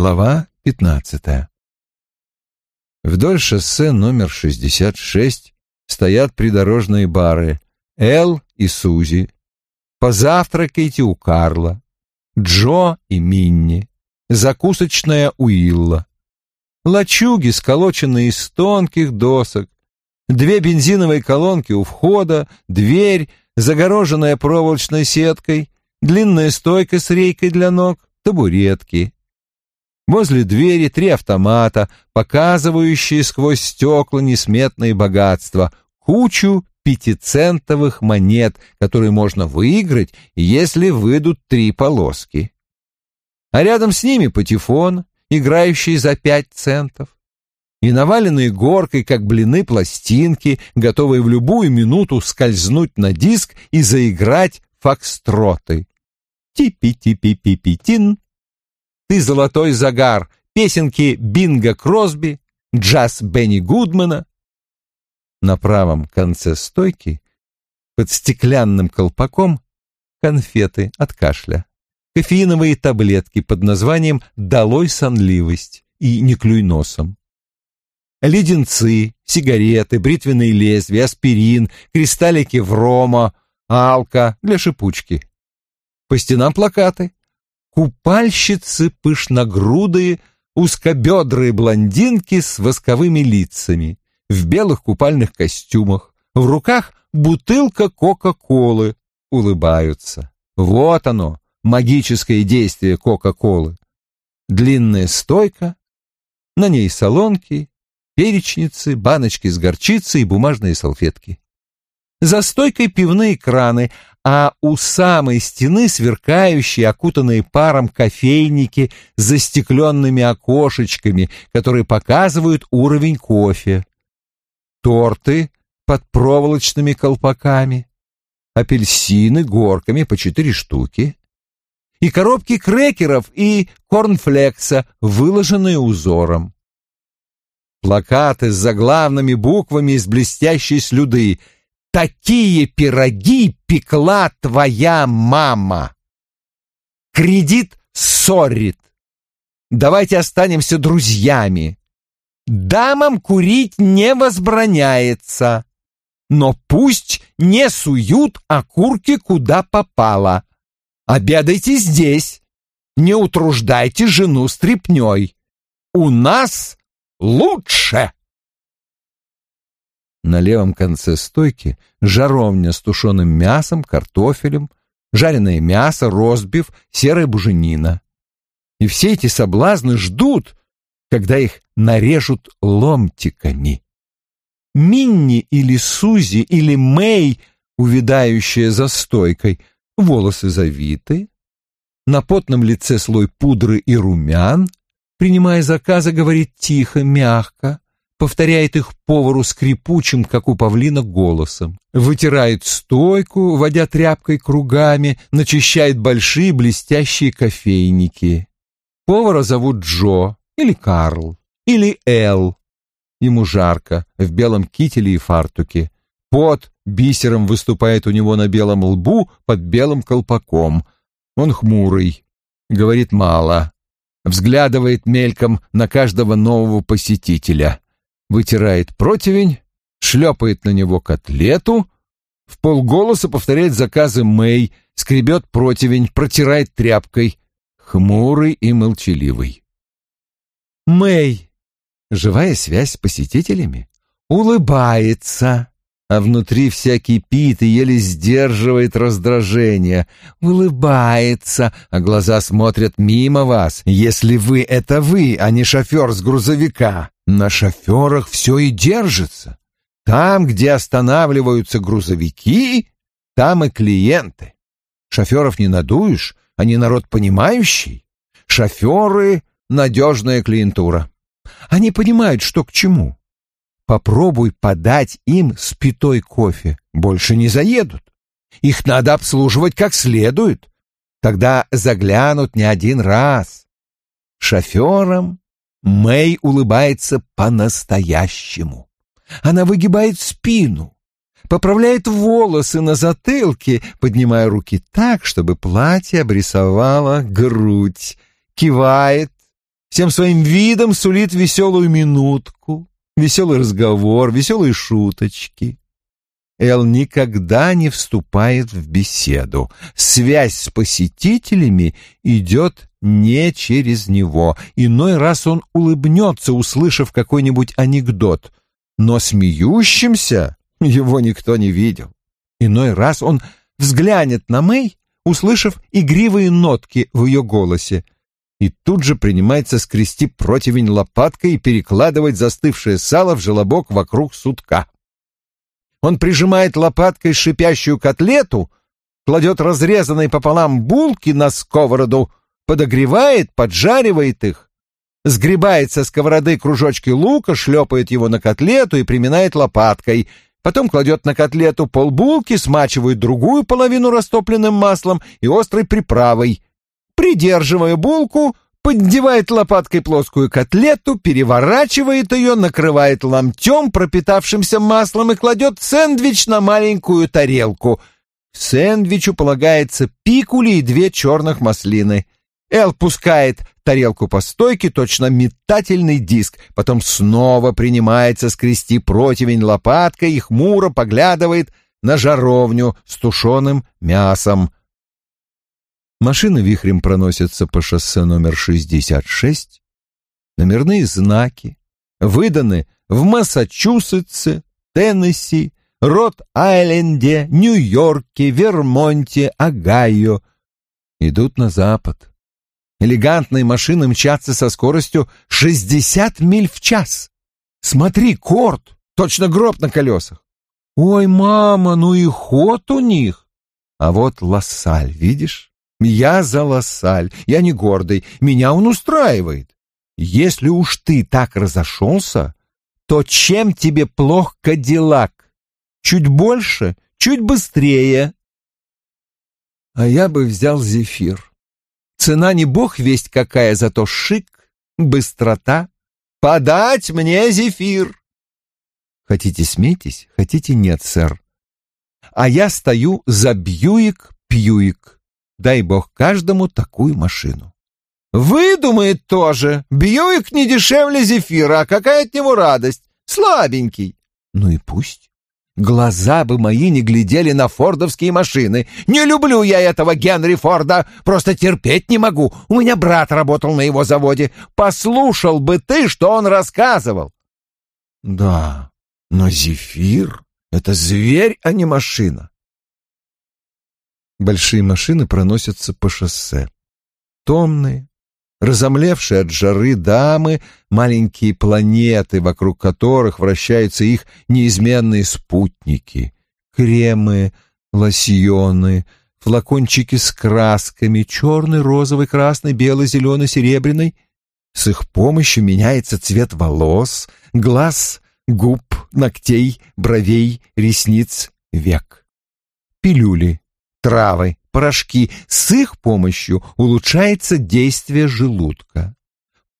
Глава пятнадцатая. Вдоль шоссе номер 66 стоят придорожные бары Эл и Сузи. Позавтракайте у Карла. Джо и Минни. Закусочная Уилла. Лачуги, сколоченные из тонких досок. Две бензиновые колонки у входа, дверь, загороженная проволочной сеткой, длинная стойка с рейкой для ног, табуретки. Возле двери три автомата, показывающие сквозь стекла несметные богатства, кучу пятицентовых монет, которые можно выиграть, если выйдут три полоски. А рядом с ними патефон, играющий за пять центов. И наваленные горкой, как блины, пластинки, готовые в любую минуту скользнуть на диск и заиграть фокстроты. Типи-типи-пипи-тин, «Ты золотой загар», песенки Бинга Кросби, джаз Бенни Гудмана. На правом конце стойки, под стеклянным колпаком, конфеты от кашля, кофеиновые таблетки под названием «Долой сонливость» и «Не клюй носом». Леденцы, сигареты, бритвенные лезвия, аспирин, кристаллики врома, алка для шипучки. По стенам плакаты купальщицы пышногрудые, узкобедрые блондинки с восковыми лицами, в белых купальных костюмах, в руках бутылка Кока-Колы, улыбаются. Вот оно, магическое действие Кока-Колы. Длинная стойка, на ней солонки, перечницы, баночки с горчицей и бумажные салфетки. За стойкой пивные краны, а у самой стены сверкающие, окутанные паром кофейники с застекленными окошечками, которые показывают уровень кофе. Торты под проволочными колпаками, апельсины горками по четыре штуки и коробки крекеров и корнфлекса, выложенные узором. Плакаты с заглавными буквами из блестящей слюды — Такие пироги пекла твоя мама. Кредит ссорит. Давайте останемся друзьями. Дамам курить не возбраняется, но пусть не суют окурки куда попало. Обедайте здесь, не утруждайте жену стряпнёй. У нас лучше. На левом конце стойки жаровня с тушеным мясом, картофелем, жареное мясо, ростбиф, серая буженина. И все эти соблазны ждут, когда их нарежут ломтиками. Минни или Сузи или Мэй, увядающая за стойкой, волосы завиты, на потном лице слой пудры и румян, принимая заказы, говорит тихо, мягко, повторяет их повару скрипучим, как у павлина, голосом, вытирает стойку, водя тряпкой кругами, начищает большие блестящие кофейники. Повара зовут Джо или Карл или Эл. Ему жарко, в белом кителе и фартуке. Пот бисером выступает у него на белом лбу под белым колпаком. Он хмурый, говорит мало, взглядывает мельком на каждого нового посетителя вытирает противень, шлепает на него котлету, в полголоса повторяет заказы Мэй, скребет противень, протирает тряпкой, хмурый и молчаливый. Мэй, живая связь с посетителями, улыбается, а внутри вся кипит и еле сдерживает раздражение. Улыбается, а глаза смотрят мимо вас, если вы — это вы, а не шофер с грузовика. На шоферах все и держится. Там, где останавливаются грузовики, там и клиенты. Шоферов не надуешь, они народ понимающий. Шоферы — надежная клиентура. Они понимают, что к чему. Попробуй подать им спитой кофе, больше не заедут. Их надо обслуживать как следует. Тогда заглянут не один раз. Шоферам Мэй улыбается по-настоящему. Она выгибает спину, поправляет волосы на затылке, поднимая руки так, чтобы платье обрисовало грудь, кивает, всем своим видом сулит веселую минутку, веселый разговор, веселые шуточки. Эл никогда не вступает в беседу. Связь с посетителями идет не через него. Иной раз он улыбнется, услышав какой-нибудь анекдот, но смеющимся его никто не видел. Иной раз он взглянет на Мэй, услышав игривые нотки в ее голосе, и тут же принимается скрести противень лопаткой и перекладывать застывшее сало в желобок вокруг сутка. Он прижимает лопаткой шипящую котлету, кладет разрезанные пополам булки на сковороду, подогревает, поджаривает их, сгребает со сковороды кружочки лука, шлепает его на котлету и приминает лопаткой, потом кладет на котлету полбулки, смачивает другую половину растопленным маслом и острой приправой, придерживая булку, поддевает лопаткой плоскую котлету, переворачивает ее, накрывает ломтем, пропитавшимся маслом, и кладет сэндвич на маленькую тарелку. К сэндвичу полагается пикули и две черных маслины. Эл пускает тарелку по стойке, точно метательный диск, потом снова принимается скрести противень лопаткой и хмуро поглядывает на жаровню с тушеным мясом. Машины вихрем проносятся по шоссе номер 66. Номерные знаки выданы в Массачусетсе, Теннесси, Рот-Айленде, Нью-Йорке, Вермонте, Огайо. Идут на запад. Элегантные машины мчатся со скоростью 60 миль в час. Смотри, Корт, точно гроб на колесах. Ой, мама, ну и ход у них. А вот Лассаль, видишь? Я за Лассаль, я не гордый, меня он устраивает. Если уж ты так разошелся, то чем тебе плох Кадиллак? Чуть больше, чуть быстрее. А я бы взял Зефир. Цена не бог весть какая, зато шик, быстрота. Подать мне Зефир! Хотите смейтесь, хотите нет, сэр. А я стою за Бьюик-Пьюик. Дай бог каждому такую машину. Выдумает тоже. Бьюик не дешевле зефира, а какая от него радость. Слабенький. Ну и пусть. Глаза бы мои не глядели на фордовские машины. Не люблю я этого Генри Форда, просто терпеть не могу. У меня брат работал на его заводе. Послушал бы ты, что он рассказывал. Да, но зефир — это зверь, а не машина. Большие машины проносятся по шоссе. Томные, разомлевшие от жары дамы, маленькие планеты, вокруг которых вращаются их неизменные спутники, кремы, лосьоны, флакончики с красками, черный, розовый, красный, белый, зеленый, серебряный. С их помощью меняется цвет волос, глаз, губ, ногтей, бровей, ресниц, век. Пилюли травы, порошки. С их помощью улучшается действие желудка.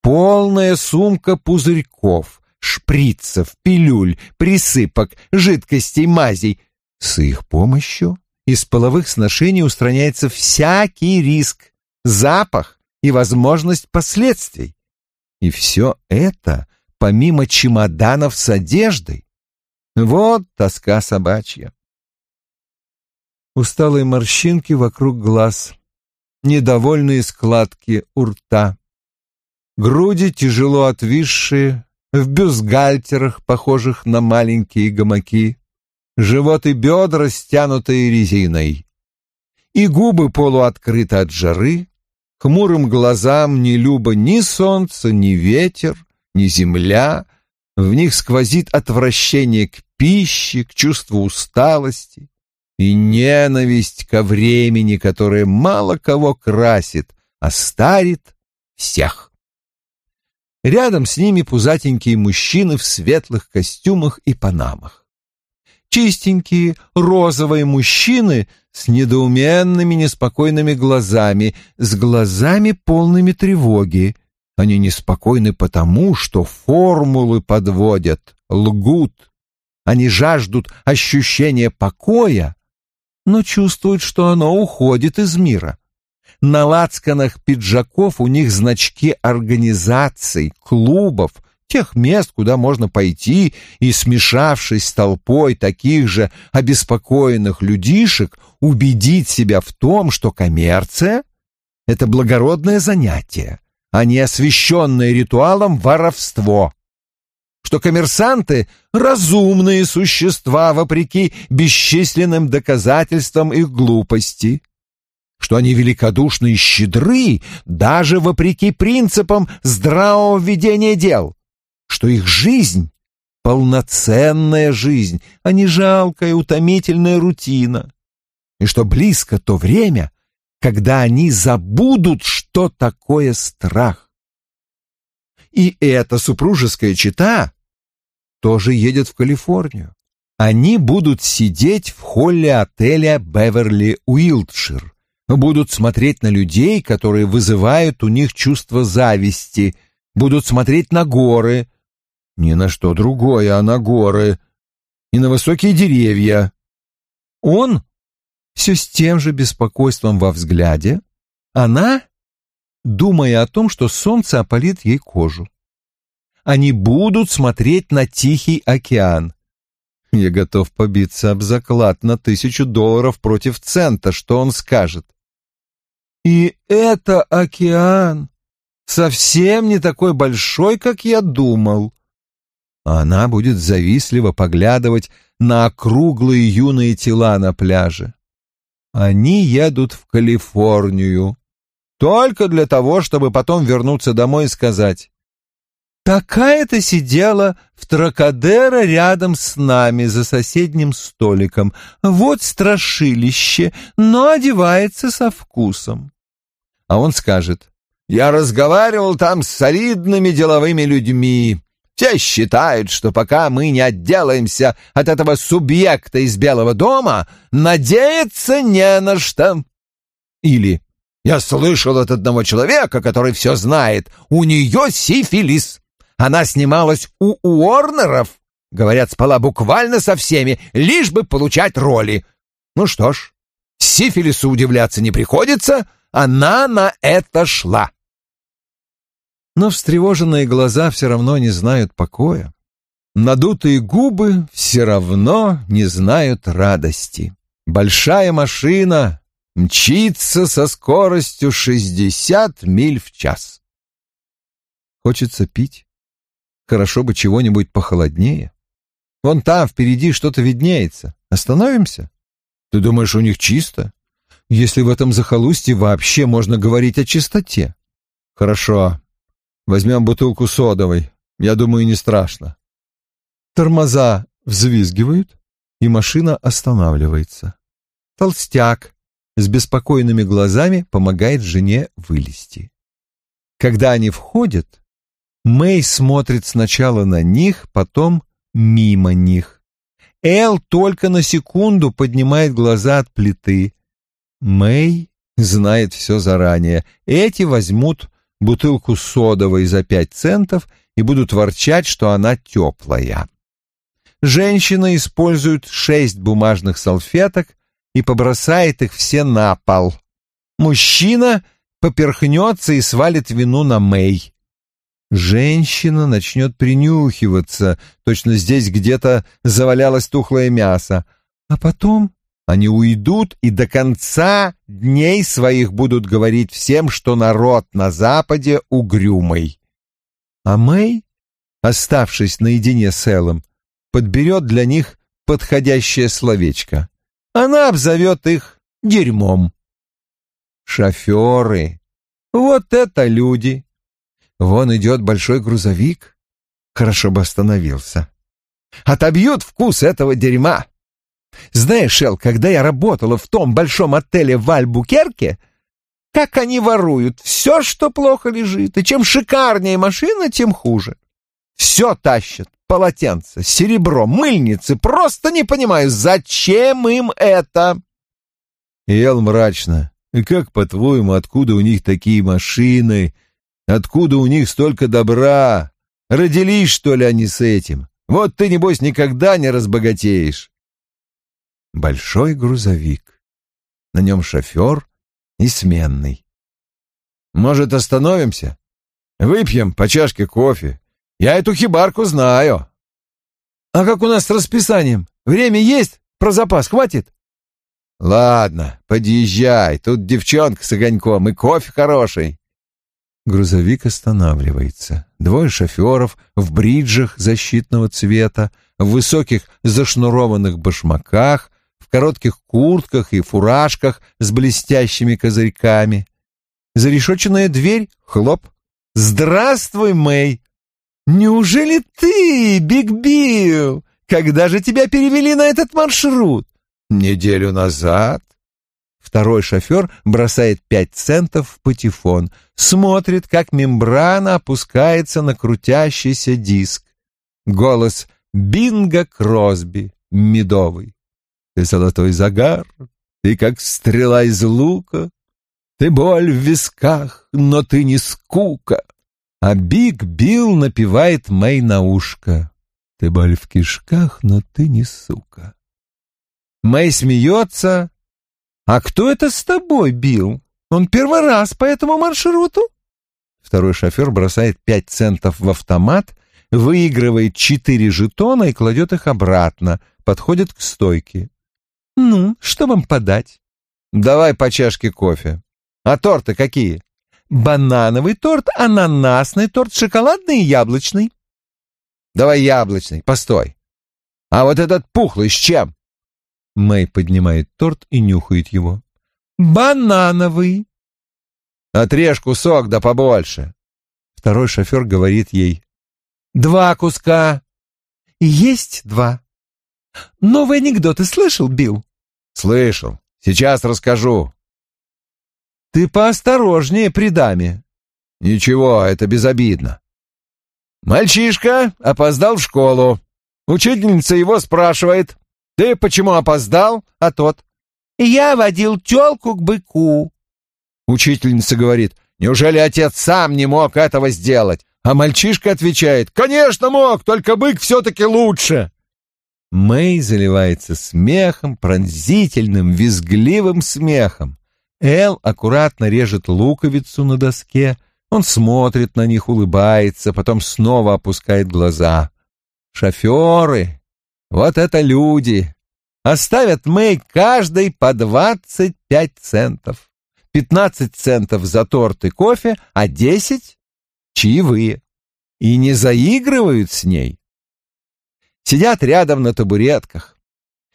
Полная сумка пузырьков, шприцев, пилюль, присыпок, жидкостей, мазей. С их помощью из половых сношений устраняется всякий риск, запах и возможность последствий. И все это помимо чемоданов с одеждой. Вот тоска собачья усталые морщинки вокруг глаз, недовольные складки у рта, груди тяжело отвисшие, в бюстгальтерах, похожих на маленькие гамаки, живот и бедра, стянутые резиной, и губы полуоткрыты от жары, хмурым глазам не любо ни солнце, ни ветер, ни земля, в них сквозит отвращение к пище, к чувству усталости, и ненависть ко времени, которое мало кого красит, а старит всех. Рядом с ними пузатенькие мужчины в светлых костюмах и панамах. Чистенькие розовые мужчины с недоуменными неспокойными глазами, с глазами полными тревоги. Они неспокойны потому, что формулы подводят, лгут. Они жаждут ощущения покоя, но чувствует, что оно уходит из мира. На лацканах пиджаков у них значки организаций, клубов, тех мест, куда можно пойти и, смешавшись с толпой таких же обеспокоенных людишек, убедить себя в том, что коммерция — это благородное занятие, а не освященное ритуалом воровство что коммерсанты — разумные существа, вопреки бесчисленным доказательствам их глупости, что они великодушны и щедры, даже вопреки принципам здравого ведения дел, что их жизнь — полноценная жизнь, а не жалкая утомительная рутина, и что близко то время, когда они забудут, что такое страх. И эта супружеская чета тоже едет в Калифорнию. Они будут сидеть в холле отеля «Беверли Уилтшир», будут смотреть на людей, которые вызывают у них чувство зависти, будут смотреть на горы, ни на что другое, а на горы, и на высокие деревья. Он все с тем же беспокойством во взгляде, она, думая о том, что солнце опалит ей кожу они будут смотреть на Тихий океан. Я готов побиться об заклад на тысячу долларов против цента, что он скажет. И это океан совсем не такой большой, как я думал. Она будет завистливо поглядывать на округлые юные тела на пляже. Они едут в Калифорнию только для того, чтобы потом вернуться домой и сказать Такая-то сидела в Тракадеро рядом с нами за соседним столиком. Вот страшилище, но одевается со вкусом. А он скажет, я разговаривал там с солидными деловыми людьми. Все считают, что пока мы не отделаемся от этого субъекта из Белого дома, надеяться не на что. Или я слышал от одного человека, который все знает, у нее сифилис. Она снималась у Уорнеров. Говорят, спала буквально со всеми, лишь бы получать роли. Ну что ж, сифилису удивляться не приходится, она на это шла. Но встревоженные глаза все равно не знают покоя. Надутые губы все равно не знают радости. Большая машина мчится со скоростью 60 миль в час. Хочется пить. Хорошо бы чего-нибудь похолоднее. Вон там впереди что-то виднеется. Остановимся? Ты думаешь, у них чисто? Если в этом захолустье вообще можно говорить о чистоте. Хорошо. Возьмем бутылку содовой. Я думаю, не страшно. Тормоза взвизгивают, и машина останавливается. Толстяк с беспокойными глазами помогает жене вылезти. Когда они входят, Мэй смотрит сначала на них, потом мимо них. Эл только на секунду поднимает глаза от плиты. Мэй знает все заранее. Эти возьмут бутылку содовой за пять центов и будут ворчать, что она теплая. Женщина использует шесть бумажных салфеток и побросает их все на пол. Мужчина поперхнется и свалит вину на Мэй. Женщина начнет принюхиваться, точно здесь где-то завалялось тухлое мясо, а потом они уйдут и до конца дней своих будут говорить всем, что народ на Западе угрюмый. А Мэй, оставшись наедине с Эллом, подберет для них подходящее словечко. Она обзовет их дерьмом. Шоферы. Вот это люди. Вон идет большой грузовик. Хорошо бы остановился. Отобьют вкус этого дерьма. Знаешь, Эл, когда я работала в том большом отеле в Альбукерке, как они воруют все, что плохо лежит, и чем шикарнее машина, тем хуже. Все тащат, полотенца, серебро, мыльницы, просто не понимаю, зачем им это? Эл мрачно. И как, по-твоему, откуда у них такие машины, Откуда у них столько добра? Родились, что ли, они с этим? Вот ты, небось, никогда не разбогатеешь. Большой грузовик. На нем шофер и сменный. Может, остановимся? Выпьем по чашке кофе. Я эту хибарку знаю. А как у нас с расписанием? Время есть? Про запас хватит? Ладно, подъезжай. Тут девчонка с огоньком и кофе хороший. Грузовик останавливается. Двое шоферов в бриджах защитного цвета, в высоких зашнурованных башмаках, в коротких куртках и фуражках с блестящими козырьками. Зарешоченная дверь — хлоп. «Здравствуй, Мэй!» «Неужели ты, Биг Билл? Когда же тебя перевели на этот маршрут?» «Неделю назад». Второй шофер бросает пять центов в патефон, смотрит, как мембрана опускается на крутящийся диск. Голос Бинга Кросби, медовый. Ты золотой загар, ты как стрела из лука, ты боль в висках, но ты не скука. А Биг Билл напевает Мэй на ушко. Ты боль в кишках, но ты не сука. Мэй смеется. А кто это с тобой, Билл? Он первый раз по этому маршруту? Второй шофер бросает пять центов в автомат, выигрывает четыре жетона и кладет их обратно, подходит к стойке. «Ну, что вам подать?» «Давай по чашке кофе. А торты какие?» Банановый торт, ананасный торт, шоколадный и яблочный. Давай яблочный, постой. А вот этот пухлый с чем? Мэй поднимает торт и нюхает его. Банановый. Отрежь кусок, да побольше. Второй шофер говорит ей. Два куска. Есть два. Новый анекдот ты слышал, Билл? Слышал. Сейчас расскажу. Ты поосторожнее при даме. Ничего, это безобидно. Мальчишка опоздал в школу. Учительница его спрашивает. Ты почему опоздал? А тот. Я водил тёлку к быку. Учительница говорит. Неужели отец сам не мог этого сделать? А мальчишка отвечает. Конечно мог, только бык все-таки лучше. Мэй заливается смехом, пронзительным, визгливым смехом. Эл аккуратно режет луковицу на доске. Он смотрит на них, улыбается, потом снова опускает глаза. Шоферы! Вот это люди! Оставят Мэй каждый по двадцать пять центов. Пятнадцать центов за торт и кофе, а десять — чаевые. И не заигрывают с ней. Сидят рядом на табуретках.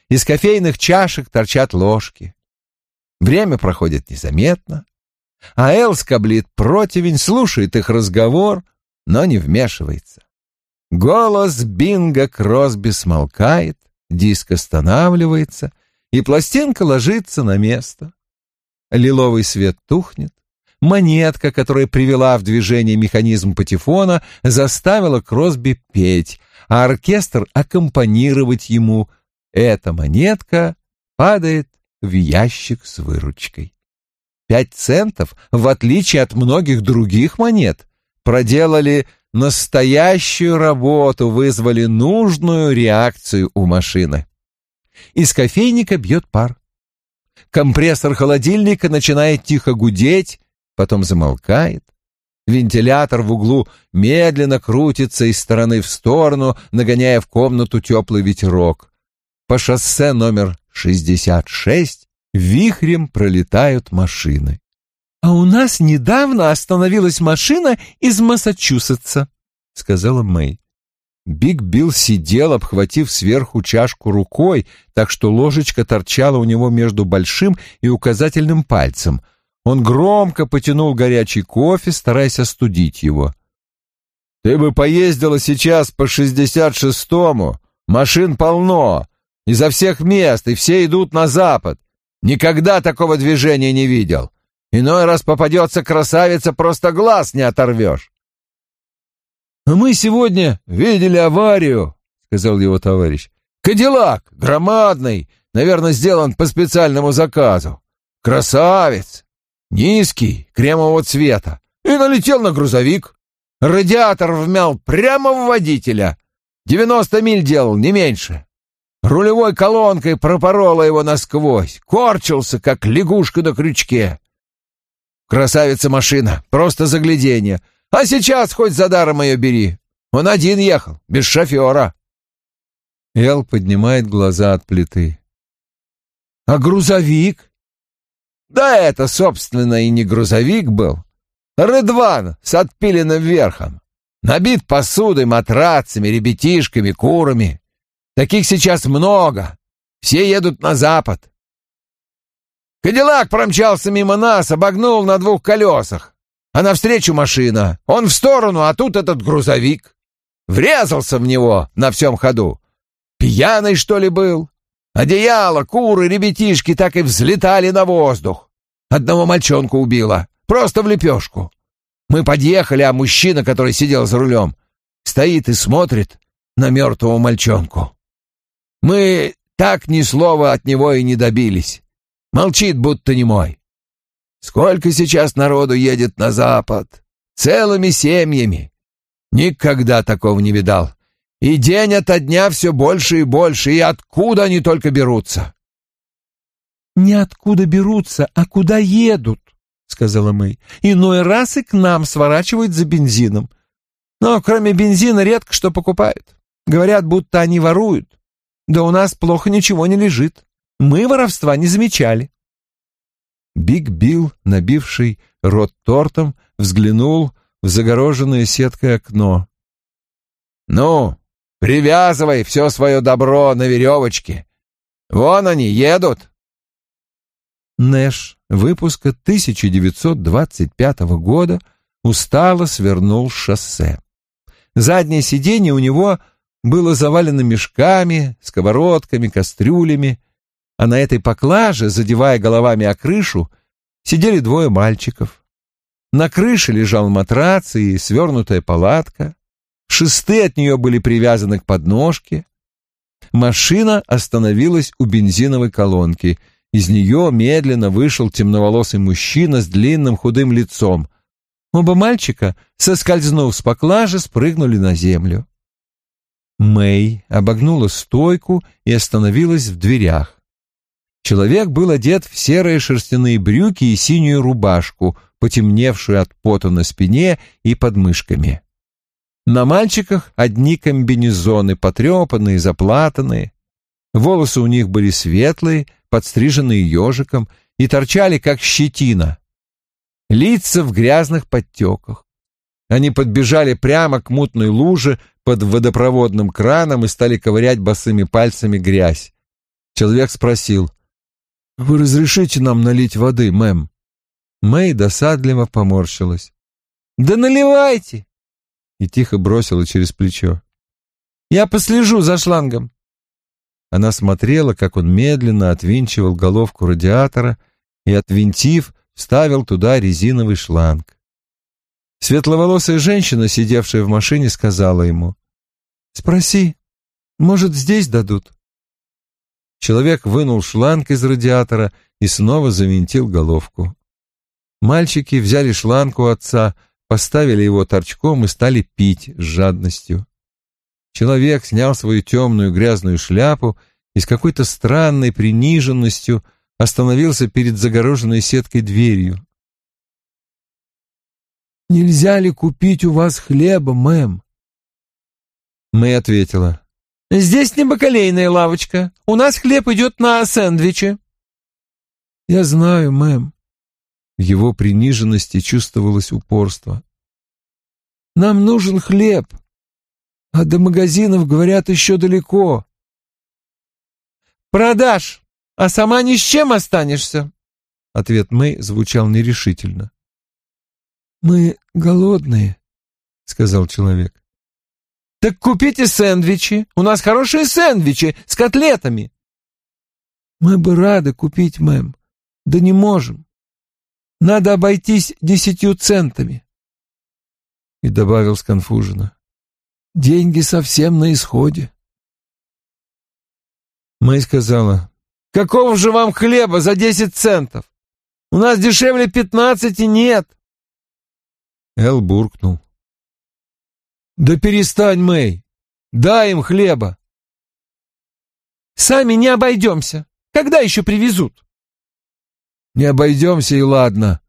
Из кофейных чашек торчат ложки. Время проходит незаметно, а Эл скоблит противень, слушает их разговор, но не вмешивается. Голос Бинга Кросби смолкает, диск останавливается, и пластинка ложится на место. Лиловый свет тухнет, монетка, которая привела в движение механизм патефона, заставила Кросби петь, а оркестр аккомпанировать ему. Эта монетка падает в ящик с выручкой. Пять центов, в отличие от многих других монет, проделали настоящую работу, вызвали нужную реакцию у машины. Из кофейника бьет пар. Компрессор холодильника начинает тихо гудеть, потом замолкает. Вентилятор в углу медленно крутится из стороны в сторону, нагоняя в комнату теплый ветерок. По шоссе номер 66 вихрем пролетают машины. «А у нас недавно остановилась машина из Массачусетса», — сказала Мэй. Биг Билл сидел, обхватив сверху чашку рукой, так что ложечка торчала у него между большим и указательным пальцем. Он громко потянул горячий кофе, стараясь остудить его. «Ты бы поездила сейчас по шестьдесят шестому. Машин полно изо всех мест, и все идут на запад. Никогда такого движения не видел. Иной раз попадется красавица, просто глаз не оторвешь. — Мы сегодня видели аварию, — сказал его товарищ. — Кадиллак, громадный, наверное, сделан по специальному заказу. Красавец, низкий, кремового цвета, и налетел на грузовик. Радиатор вмял прямо в водителя. Девяносто миль делал, не меньше рулевой колонкой пропорола его насквозь, корчился, как лягушка на крючке. Красавица машина, просто загляденье. А сейчас хоть за даром ее бери. Он один ехал, без шофера. Эл поднимает глаза от плиты. А грузовик? Да это, собственно, и не грузовик был. Редван с отпиленным верхом. Набит посудой, матрацами, ребятишками, курами. Таких сейчас много. Все едут на запад. Кадиллак промчался мимо нас, обогнул на двух колесах. А навстречу машина. Он в сторону, а тут этот грузовик. Врезался в него на всем ходу. Пьяный, что ли, был? Одеяло, куры, ребятишки так и взлетали на воздух. Одного мальчонку убило. Просто в лепешку. Мы подъехали, а мужчина, который сидел за рулем, стоит и смотрит на мертвого мальчонку. Мы так ни слова от него и не добились. Молчит, будто не мой. Сколько сейчас народу едет на запад? Целыми семьями. Никогда такого не видал. И день ото дня все больше и больше. И откуда они только берутся? «Не откуда берутся, а куда едут», — сказала Мэй. «Иной раз и к нам сворачивают за бензином. Но кроме бензина редко что покупают. Говорят, будто они воруют. Да у нас плохо ничего не лежит. Мы воровства не замечали. Биг Билл, набивший рот тортом, взглянул в загороженное сеткой окно. «Ну, привязывай все свое добро на веревочке. Вон они, едут!» Нэш выпуска 1925 года устало свернул шоссе. Заднее сиденье у него было завалено мешками, сковородками, кастрюлями, а на этой поклаже, задевая головами о крышу, сидели двое мальчиков. На крыше лежал матрац и свернутая палатка. Шесты от нее были привязаны к подножке. Машина остановилась у бензиновой колонки. Из нее медленно вышел темноволосый мужчина с длинным худым лицом. Оба мальчика, соскользнув с поклажи, спрыгнули на землю. Мэй обогнула стойку и остановилась в дверях. Человек был одет в серые шерстяные брюки и синюю рубашку, потемневшую от пота на спине и под мышками. На мальчиках одни комбинезоны, потрепанные, заплатанные. Волосы у них были светлые, подстриженные ежиком, и торчали, как щетина. Лица в грязных подтеках. Они подбежали прямо к мутной луже под водопроводным краном и стали ковырять босыми пальцами грязь. Человек спросил, «Вы разрешите нам налить воды, мэм?» Мэй досадливо поморщилась. «Да наливайте!» И тихо бросила через плечо. «Я послежу за шлангом». Она смотрела, как он медленно отвинчивал головку радиатора и, отвинтив, вставил туда резиновый шланг. Светловолосая женщина, сидевшая в машине, сказала ему. «Спроси, может, здесь дадут?» Человек вынул шланг из радиатора и снова завинтил головку. Мальчики взяли шланг у отца, поставили его торчком и стали пить с жадностью. Человек снял свою темную грязную шляпу и с какой-то странной приниженностью остановился перед загороженной сеткой дверью. «Нельзя ли купить у вас хлеба, мэм?» Мэй ответила. Здесь не бакалейная лавочка. У нас хлеб идет на сэндвичи. Я знаю, мэм. В его приниженности чувствовалось упорство. Нам нужен хлеб, а до магазинов, говорят, еще далеко. Продашь, а сама ни с чем останешься. Ответ Мэй звучал нерешительно. Мы голодные, сказал человек. Так купите сэндвичи. У нас хорошие сэндвичи с котлетами. Мы бы рады купить, мэм. Да не можем. Надо обойтись десятью центами. И добавил сконфуженно. Деньги совсем на исходе. Мэй сказала. Какого же вам хлеба за десять центов? У нас дешевле пятнадцати нет. Эл буркнул. «Да перестань, Мэй! Дай им хлеба!» «Сами не обойдемся. Когда еще привезут?» «Не обойдемся и ладно.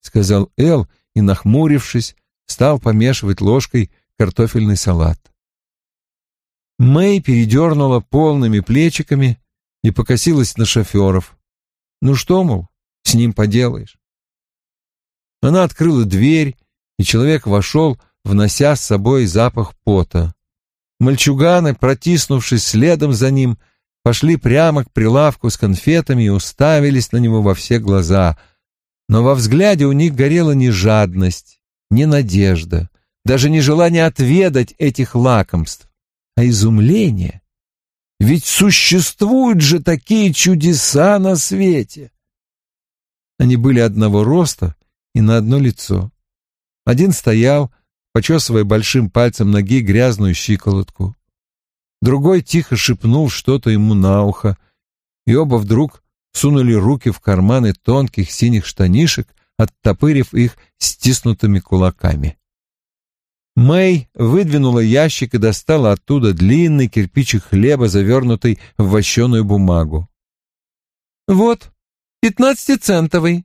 — сказал Эл и, нахмурившись, стал помешивать ложкой картофельный салат. Мэй передернула полными плечиками и покосилась на шоферов. Ну что, мол, с ним поделаешь? Она открыла дверь, и человек вошел, внося с собой запах пота. Мальчуганы, протиснувшись следом за ним, пошли прямо к прилавку с конфетами и уставились на него во все глаза. Но во взгляде у них горела не жадность, не надежда, даже не желание отведать этих лакомств, а изумление. Ведь существуют же такие чудеса на свете. Они были одного роста и на одно лицо. Один стоял, почесывая большим пальцем ноги грязную щиколотку. Другой тихо шепнул что-то ему на ухо, и оба вдруг сунули руки в карманы тонких синих штанишек, оттопырив их стиснутыми кулаками. Мэй выдвинула ящик и достала оттуда длинный кирпичик хлеба, завернутый в вощеную бумагу. «Вот, пятнадцатицентовый».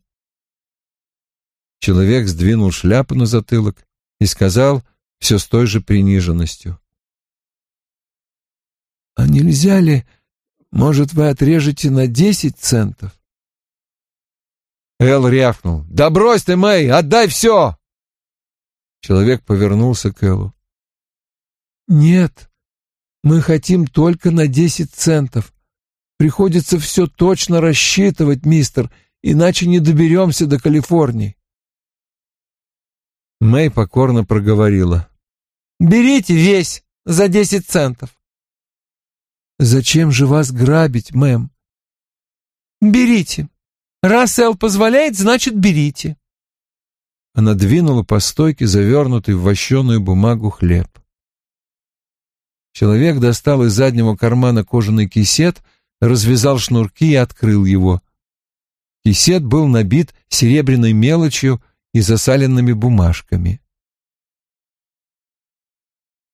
Человек сдвинул шляпу на затылок и сказал все с той же приниженностью. «А нельзя ли, может, вы отрежете на десять центов?» Эл рявкнул. «Да брось ты, Мэй, отдай все!» Человек повернулся к Эллу. «Нет, мы хотим только на десять центов. Приходится все точно рассчитывать, мистер, иначе не доберемся до Калифорнии». Мэй покорно проговорила. «Берите весь за десять центов». «Зачем же вас грабить, мэм?» «Берите. Раз Эл позволяет, значит, берите». Она двинула по стойке завернутый в вощеную бумагу хлеб. Человек достал из заднего кармана кожаный кисет, развязал шнурки и открыл его. Кисет был набит серебряной мелочью и засаленными бумажками.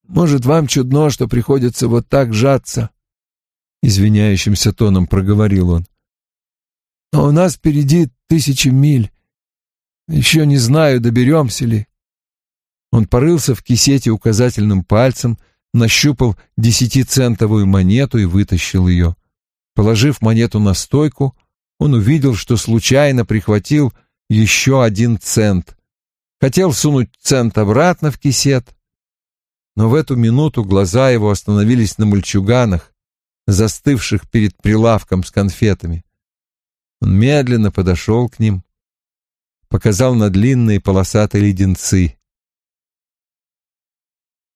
«Может, вам чудно, что приходится вот так жаться?» — извиняющимся тоном проговорил он. «Но у нас впереди тысячи миль, еще не знаю, доберемся ли. Он порылся в кисете указательным пальцем, нащупал десятицентовую монету и вытащил ее. Положив монету на стойку, он увидел, что случайно прихватил еще один цент. Хотел сунуть цент обратно в кисет, но в эту минуту глаза его остановились на мальчуганах, застывших перед прилавком с конфетами. Он медленно подошел к ним, показал на длинные полосатые леденцы.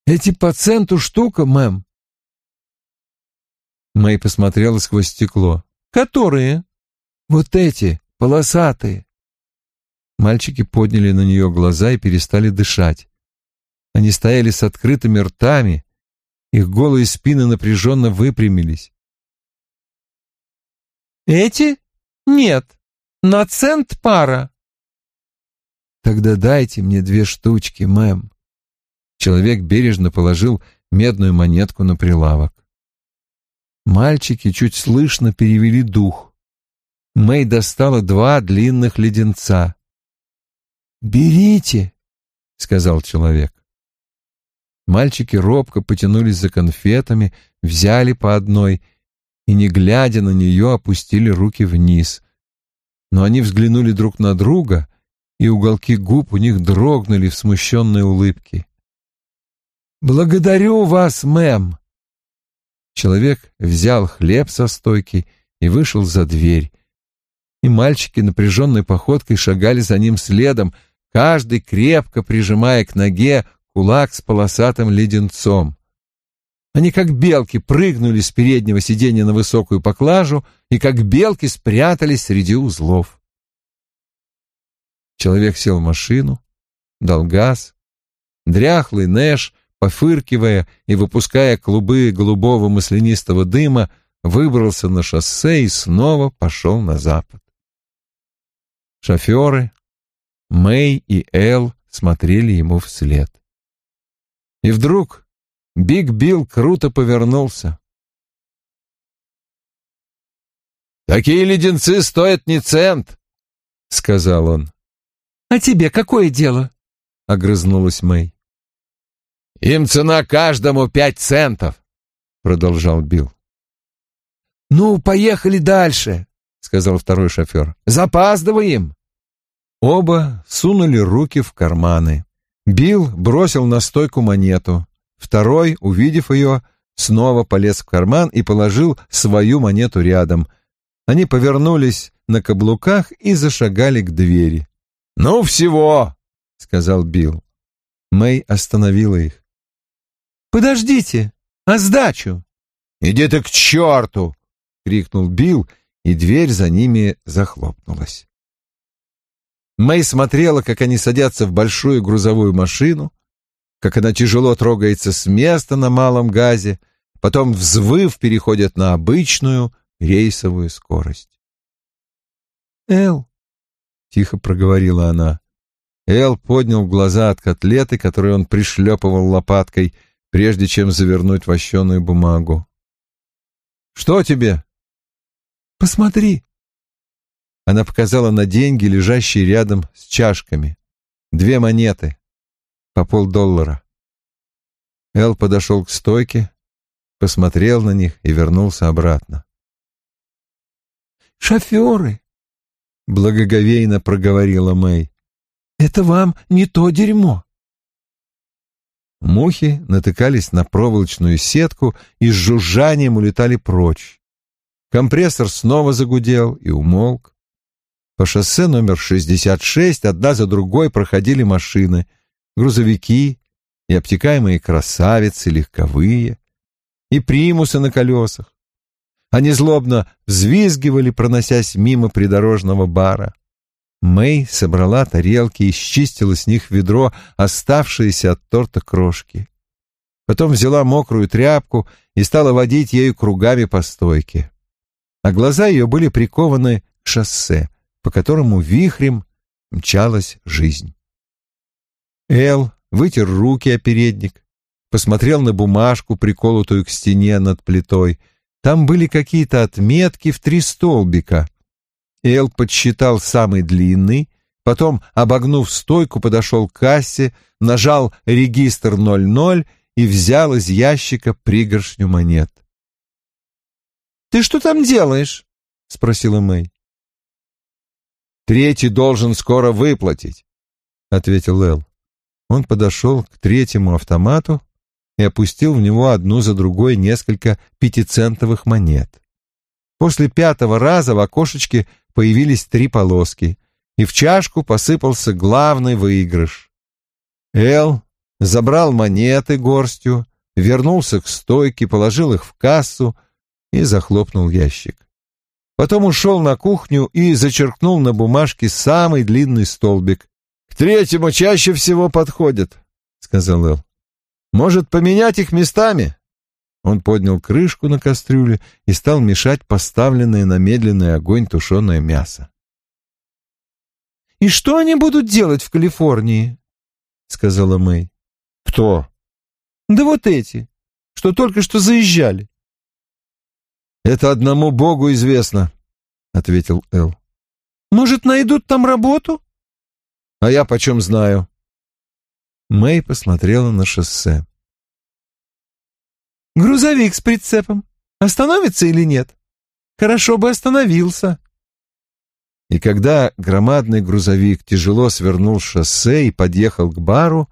«Эти по центу штука, мэм». Мэй посмотрела сквозь стекло. «Которые?» «Вот эти, полосатые». Мальчики подняли на нее глаза и перестали дышать. Они стояли с открытыми ртами, их голые спины напряженно выпрямились. «Эти? Нет, на цент пара», Тогда дайте мне две штучки, мэм. Человек бережно положил медную монетку на прилавок. Мальчики чуть слышно перевели дух. Мэй достала два длинных леденца. «Берите», — сказал человек. Мальчики робко потянулись за конфетами, взяли по одной и, не глядя на нее, опустили руки вниз. Но они взглянули друг на друга и уголки губ у них дрогнули в смущенной улыбке. «Благодарю вас, мэм!» Человек взял хлеб со стойки и вышел за дверь. И мальчики напряженной походкой шагали за ним следом, каждый крепко прижимая к ноге кулак с полосатым леденцом. Они как белки прыгнули с переднего сиденья на высокую поклажу и как белки спрятались среди узлов. Человек сел в машину, дал газ. Дряхлый Нэш, пофыркивая и выпуская клубы голубого маслянистого дыма, выбрался на шоссе и снова пошел на запад. Шоферы, Мэй и Эл смотрели ему вслед. И вдруг Биг Билл круто повернулся. «Такие леденцы стоят не цент», — сказал он. «А тебе какое дело?» — огрызнулась Мэй. «Им цена каждому пять центов», — продолжал Билл. «Ну, поехали дальше», — сказал второй шофер. «Запаздываем». Оба сунули руки в карманы. Билл бросил на стойку монету. Второй, увидев ее, снова полез в карман и положил свою монету рядом. Они повернулись на каблуках и зашагали к двери. «Ну, всего!» — сказал Билл. Мэй остановила их. «Подождите, а сдачу?» «Иди ты к черту!» — крикнул Билл, и дверь за ними захлопнулась. Мэй смотрела, как они садятся в большую грузовую машину, как она тяжело трогается с места на малом газе, потом, взвыв, переходит на обычную рейсовую скорость. «Эл», — тихо проговорила она. Эл поднял глаза от котлеты, которую он пришлепывал лопаткой, прежде чем завернуть вощеную бумагу. «Что тебе?» «Посмотри». Она показала на деньги, лежащие рядом с чашками. Две монеты по полдоллара. Эл подошел к стойке, посмотрел на них и вернулся обратно. «Шоферы!» — благоговейно проговорила Мэй. «Это вам не то дерьмо!» Мухи натыкались на проволочную сетку и с жужжанием улетали прочь. Компрессор снова загудел и умолк. По шоссе номер 66 одна за другой проходили машины, грузовики и обтекаемые красавицы легковые, и примусы на колесах. Они злобно взвизгивали, проносясь мимо придорожного бара. Мэй собрала тарелки и счистила с них ведро, оставшееся от торта крошки. Потом взяла мокрую тряпку и стала водить ею кругами по стойке а глаза ее были прикованы к шоссе, по которому вихрем мчалась жизнь. Эл вытер руки о передник, посмотрел на бумажку, приколотую к стене над плитой. Там были какие-то отметки в три столбика. Эл подсчитал самый длинный, потом, обогнув стойку, подошел к кассе, нажал регистр 00 и взял из ящика пригоршню монет. «Ты что там делаешь?» — спросила Мэй. «Третий должен скоро выплатить», — ответил Эл. Он подошел к третьему автомату и опустил в него одну за другой несколько пятицентовых монет. После пятого раза в окошечке появились три полоски, и в чашку посыпался главный выигрыш. Эл забрал монеты горстью, вернулся к стойке, положил их в кассу и захлопнул ящик. Потом ушел на кухню и зачеркнул на бумажке самый длинный столбик. «К третьему чаще всего подходит», — сказал Эл. «Может, поменять их местами?» Он поднял крышку на кастрюле и стал мешать поставленное на медленный огонь тушеное мясо. «И что они будут делать в Калифорнии?» — сказала Мэй. «Кто?» «Да вот эти, что только что заезжали. «Это одному Богу известно», — ответил Эл. «Может, найдут там работу?» «А я почем знаю?» Мэй посмотрела на шоссе. «Грузовик с прицепом. Остановится или нет? Хорошо бы остановился». И когда громадный грузовик тяжело свернул шоссе и подъехал к бару,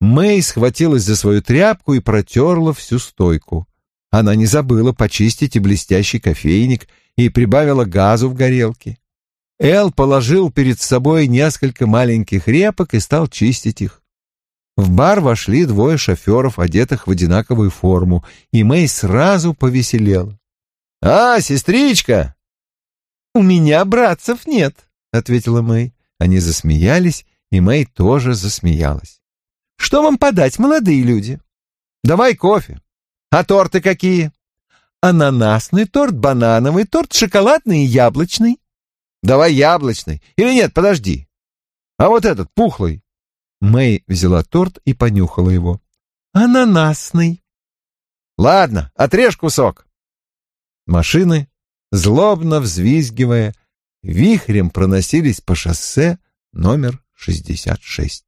Мэй схватилась за свою тряпку и протерла всю стойку. Она не забыла почистить и блестящий кофейник и прибавила газу в горелке. Эл положил перед собой несколько маленьких репок и стал чистить их. В бар вошли двое шоферов, одетых в одинаковую форму, и Мэй сразу повеселела. «А, сестричка!» «У меня братцев нет», — ответила Мэй. Они засмеялись, и Мэй тоже засмеялась. «Что вам подать, молодые люди?» «Давай кофе». А торты какие? Ананасный торт, банановый торт, шоколадный и яблочный. Давай яблочный. Или нет, подожди. А вот этот, пухлый. Мэй взяла торт и понюхала его. Ананасный. Ладно, отрежь кусок. Машины, злобно взвизгивая, вихрем проносились по шоссе номер шестьдесят шесть.